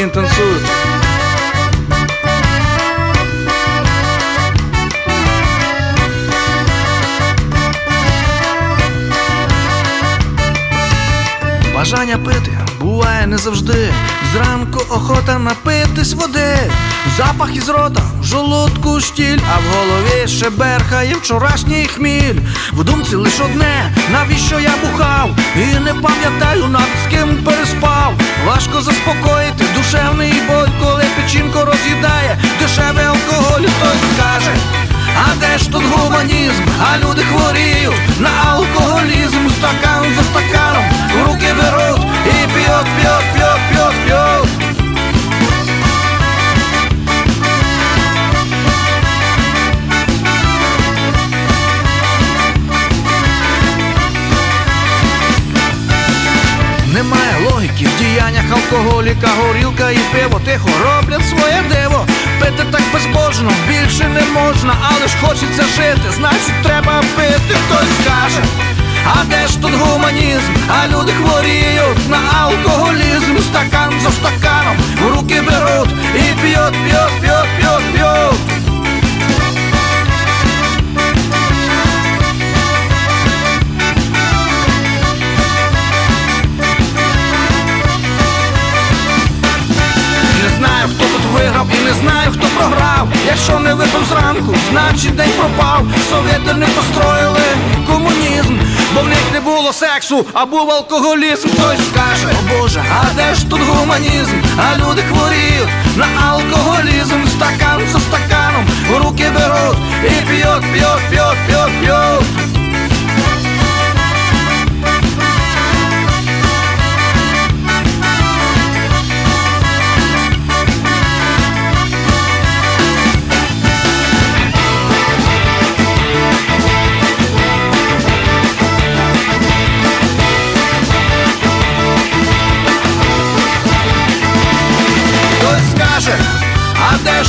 один танцуют. Бажання пити буває не завжди. Зранку охота напитись води, запах із рота, в жолудку штіль, а в голові ще берхає вчорашній хміль. В думці лиш одне, навіщо я бухав, і не пам'ятаю, над з ким переспав. Важко заспокоїти душевний боль, коли печінко роз'їдає дешевий алкоголь, хтось скаже. А де ж тут гуманізм? А люди хворіють на алкоголізм, стакан за стаканом, руки беруть і п'ють, Логіки в діяннях алкоголіка, горілка і пиво тихо роблять своє диво. Пити так безбожно, більше не можна, але ж хочеться жити, значить треба пити, хтось скаже. А де ж тут гуманізм? А люди хворіють на алкоголізм, виграв і не знаю, хто програв. Якщо не випив зранку, значить день пропав. Совєти не построїли комунізм, бо в них не було сексу, а був алкоголізм. Хтось скаже, о Боже, а де ж тут гуманізм? А люди хворіють на алкоголізм, стакан за стаканом, руки беруть і п'ють, п'ють, п'ють, п'ють, п'ють.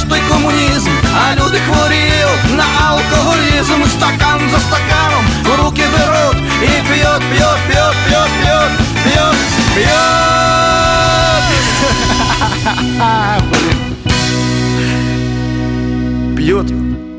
ж той комунізм, а люди хворіють на алкоголізм, стакан за стаканом в руки беруть і п'ють, п'ють, п'ють, п'ють, п'ють, п'ють, п'ють. П'ють.